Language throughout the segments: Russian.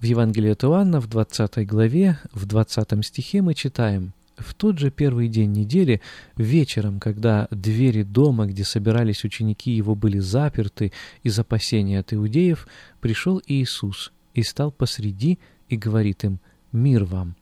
В Евангелии от Иоанна в 20 главе, в 20 стихе мы читаем «В тот же первый день недели, вечером, когда двери дома, где собирались ученики его, были заперты из опасения от иудеев, пришел Иисус и стал посреди и говорит им «Мир вам».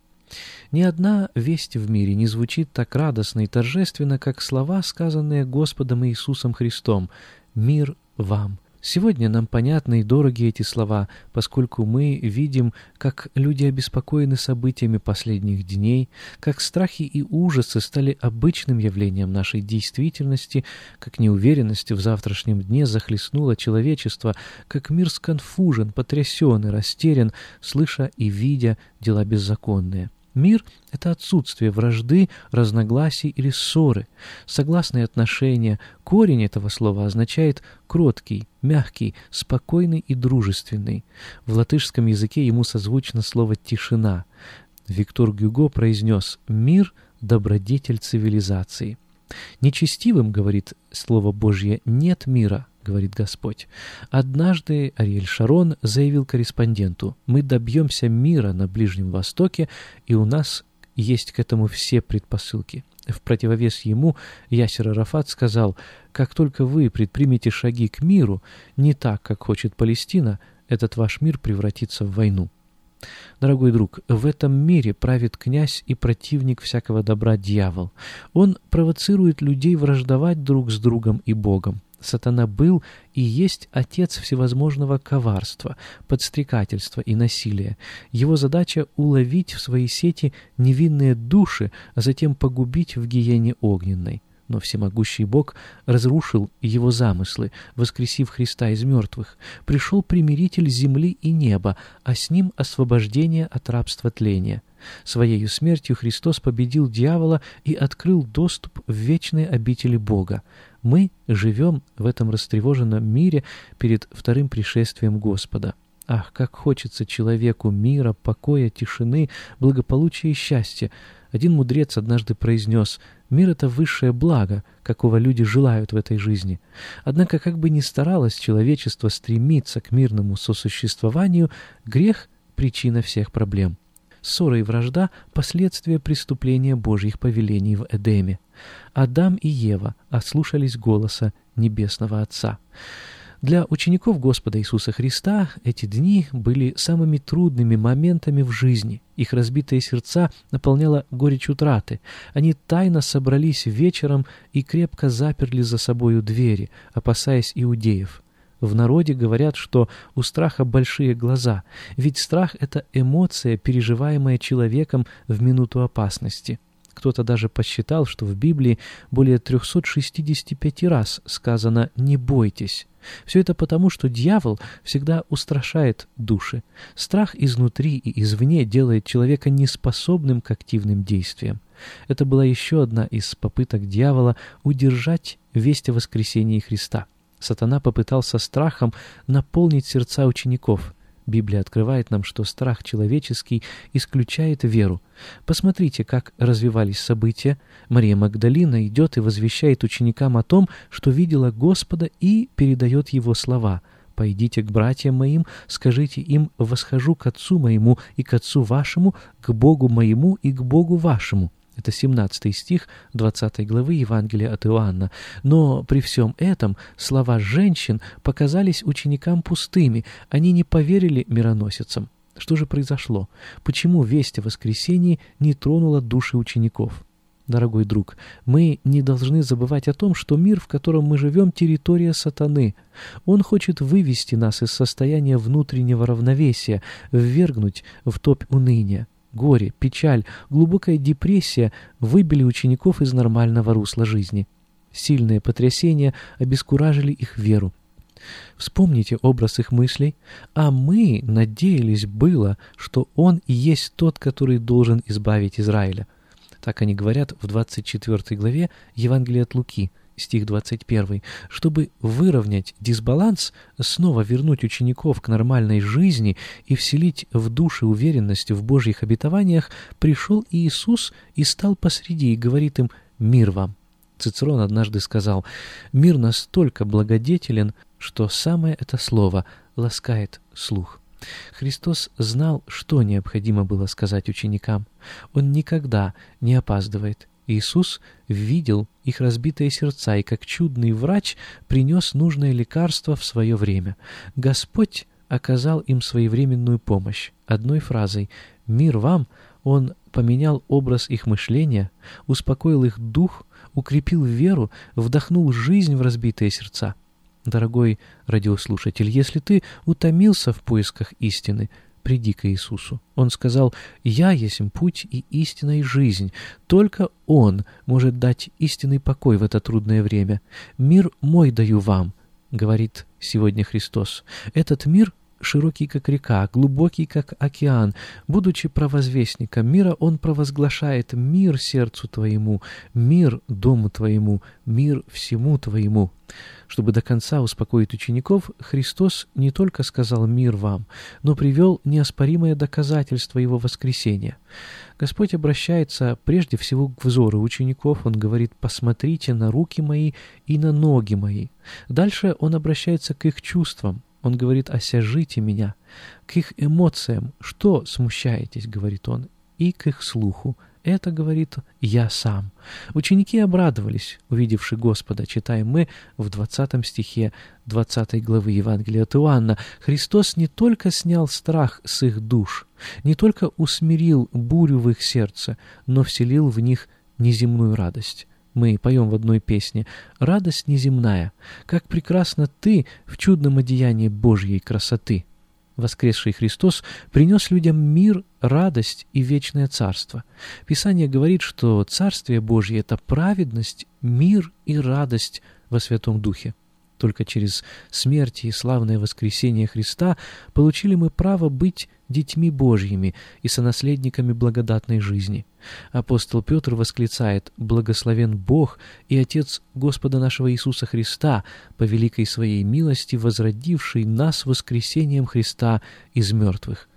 Ни одна весть в мире не звучит так радостно и торжественно, как слова, сказанные Господом Иисусом Христом «Мир вам». Сегодня нам понятны и дороги эти слова, поскольку мы видим, как люди обеспокоены событиями последних дней, как страхи и ужасы стали обычным явлением нашей действительности, как неуверенность в завтрашнем дне захлестнула человечество, как мир сконфужен, потрясен и растерян, слыша и видя дела беззаконные. Мир — это отсутствие вражды, разногласий или ссоры. Согласные отношения, корень этого слова означает кроткий, мягкий, спокойный и дружественный. В латышском языке ему созвучно слово «тишина». Виктор Гюго произнес «мир — добродетель цивилизации». Нечестивым, говорит Слово Божье, нет мира, говорит Господь. Однажды Ариэль Шарон заявил корреспонденту, «Мы добьемся мира на Ближнем Востоке, и у нас есть к этому все предпосылки». В противовес ему Ясер Арафат сказал, «Как только вы предпримете шаги к миру, не так, как хочет Палестина, этот ваш мир превратится в войну». Дорогой друг, в этом мире правит князь и противник всякого добра дьявол. Он провоцирует людей враждовать друг с другом и Богом. Сатана был и есть отец всевозможного коварства, подстрекательства и насилия. Его задача — уловить в свои сети невинные души, а затем погубить в гиене огненной. Но всемогущий Бог разрушил его замыслы, воскресив Христа из мертвых. Пришел примиритель земли и неба, а с ним освобождение от рабства тления. Своею смертью Христос победил дьявола и открыл доступ в вечные обители Бога. Мы живем в этом растревоженном мире перед вторым пришествием Господа. Ах, как хочется человеку мира, покоя, тишины, благополучия и счастья. Один мудрец однажды произнес «Мир — это высшее благо, какого люди желают в этой жизни». Однако, как бы ни старалось человечество стремиться к мирному сосуществованию, грех — причина всех проблем. Ссора и вражда — последствия преступления Божьих повелений в Эдеме. Адам и Ева ослушались голоса Небесного Отца. Для учеников Господа Иисуса Христа эти дни были самыми трудными моментами в жизни. Их разбитые сердца наполняла горечь утраты. Они тайно собрались вечером и крепко заперли за собою двери, опасаясь иудеев. В народе говорят, что у страха большие глаза, ведь страх — это эмоция, переживаемая человеком в минуту опасности. Кто-то даже посчитал, что в Библии более 365 раз сказано «не бойтесь». Все это потому, что дьявол всегда устрашает души. Страх изнутри и извне делает человека неспособным к активным действиям. Это была еще одна из попыток дьявола удержать весть о воскресении Христа. Сатана попытался страхом наполнить сердца учеников. Библия открывает нам, что страх человеческий исключает веру. Посмотрите, как развивались события. Мария Магдалина идет и возвещает ученикам о том, что видела Господа и передает его слова. «Пойдите к братьям моим, скажите им, восхожу к Отцу моему и к Отцу вашему, к Богу моему и к Богу вашему». Это 17 стих 20 главы Евангелия от Иоанна. Но при всем этом слова женщин показались ученикам пустыми, они не поверили мироносицам. Что же произошло? Почему весть о воскресении не тронула души учеников? Дорогой друг, мы не должны забывать о том, что мир, в котором мы живем, территория сатаны. Он хочет вывести нас из состояния внутреннего равновесия, ввергнуть в топь уныния. Горе, печаль, глубокая депрессия выбили учеников из нормального русла жизни. Сильные потрясения обескуражили их веру. Вспомните образ их мыслей. А мы надеялись было, что Он и есть тот, который должен избавить Израиля. Так они говорят в 24 главе Евангелия от Луки, стих 21, чтобы выровнять дисбаланс, снова вернуть учеников к нормальной жизни и вселить в души уверенность в Божьих обетованиях, пришел Иисус и стал посреди и говорит им «Мир вам». Цицерон однажды сказал «Мир настолько благодетелен, что самое это слово ласкает слух». Христос знал, что необходимо было сказать ученикам. Он никогда не опаздывает. Иисус видел их разбитые сердца и как чудный врач принес нужное лекарство в свое время. Господь оказал им своевременную помощь. Одной фразой «Мир вам» Он поменял образ их мышления, успокоил их дух, укрепил веру, вдохнул жизнь в разбитые сердца. Дорогой радиослушатель, если ты утомился в поисках истины, приди к Иисусу. Он сказал, «Я есть путь и истина и жизнь. Только Он может дать истинный покой в это трудное время. Мир мой даю вам», — говорит сегодня Христос. Этот мир широкий, как река, глубокий, как океан. Будучи провозвестником мира, он провозглашает мир сердцу твоему, мир дому твоему, мир всему твоему. Чтобы до конца успокоить учеников, Христос не только сказал «мир вам», но привел неоспоримое доказательство Его воскресения. Господь обращается прежде всего к взору учеников. Он говорит «посмотрите на руки мои и на ноги мои». Дальше Он обращается к их чувствам. Он говорит «осяжите меня», к их эмоциям «что смущаетесь», говорит он, и к их слуху это, говорит, я сам. Ученики обрадовались, увидевши Господа, читаем мы в 20 стихе 20 главы Евангелия от Иоанна. Христос не только снял страх с их душ, не только усмирил бурю в их сердце, но вселил в них неземную радость. Мы поем в одной песне «Радость неземная, как прекрасно ты в чудном одеянии Божьей красоты». Воскресший Христос принес людям мир, радость и вечное царство. Писание говорит, что Царствие Божье — это праведность, мир и радость во Святом Духе. Только через смерть и славное воскресение Христа получили мы право быть детьми Божьими и сонаследниками благодатной жизни. Апостол Петр восклицает «Благословен Бог и Отец Господа нашего Иисуса Христа, по великой Своей милости, возродивший нас воскресением Христа из мертвых.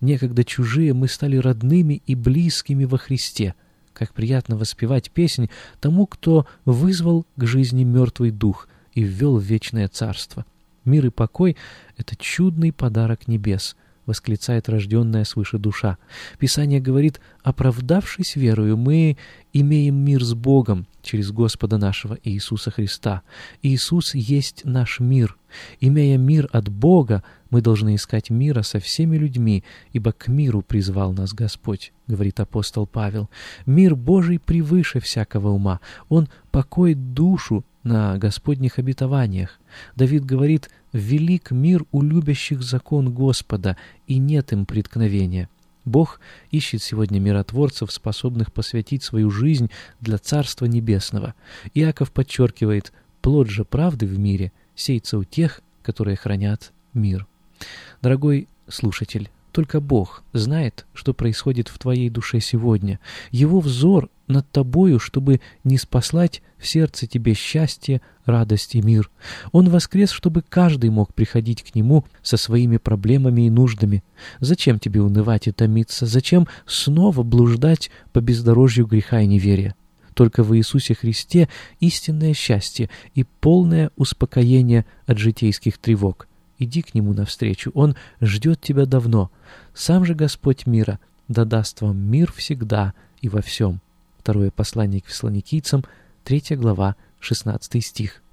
Некогда чужие мы стали родными и близкими во Христе». Как приятно воспевать песнь тому, кто вызвал к жизни мертвый дух – и ввел в вечное царство. Мир и покой — это чудный подарок небес, восклицает рожденная свыше душа. Писание говорит, оправдавшись верою, мы имеем мир с Богом через Господа нашего Иисуса Христа. Иисус есть наш мир. Имея мир от Бога, мы должны искать мира со всеми людьми, ибо к миру призвал нас Господь, говорит апостол Павел. Мир Божий превыше всякого ума. Он покоит душу на Господних обетованиях. Давид говорит «Велик мир у любящих закон Господа, и нет им преткновения». Бог ищет сегодня миротворцев, способных посвятить свою жизнь для Царства Небесного. Иаков подчеркивает «Плод же правды в мире сеется у тех, которые хранят мир». Дорогой слушатель, только Бог знает, что происходит в твоей душе сегодня. Его взор над тобою, чтобы не спаслать в сердце тебе счастье, радость и мир. Он воскрес, чтобы каждый мог приходить к Нему со своими проблемами и нуждами. Зачем тебе унывать и томиться? Зачем снова блуждать по бездорожью греха и неверия? Только в Иисусе Христе истинное счастье и полное успокоение от житейских тревог. Иди к Нему навстречу, Он ждет тебя давно. Сам же Господь мира да даст вам мир всегда и во всем. Второе послание к фессалоникийцам, 3 глава, 16 стих.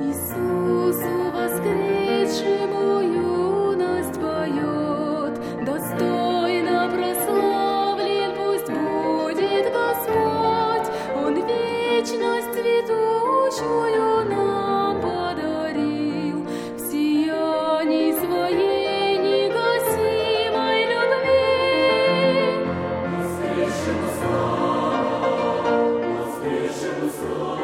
Иисусу воскресшему юность поет, достойно прославлен пусть будет Господь, Он вечность цветущую нам подарил, в сиянии своей негасимой любви. Воскресшему слава, воскресшему слава.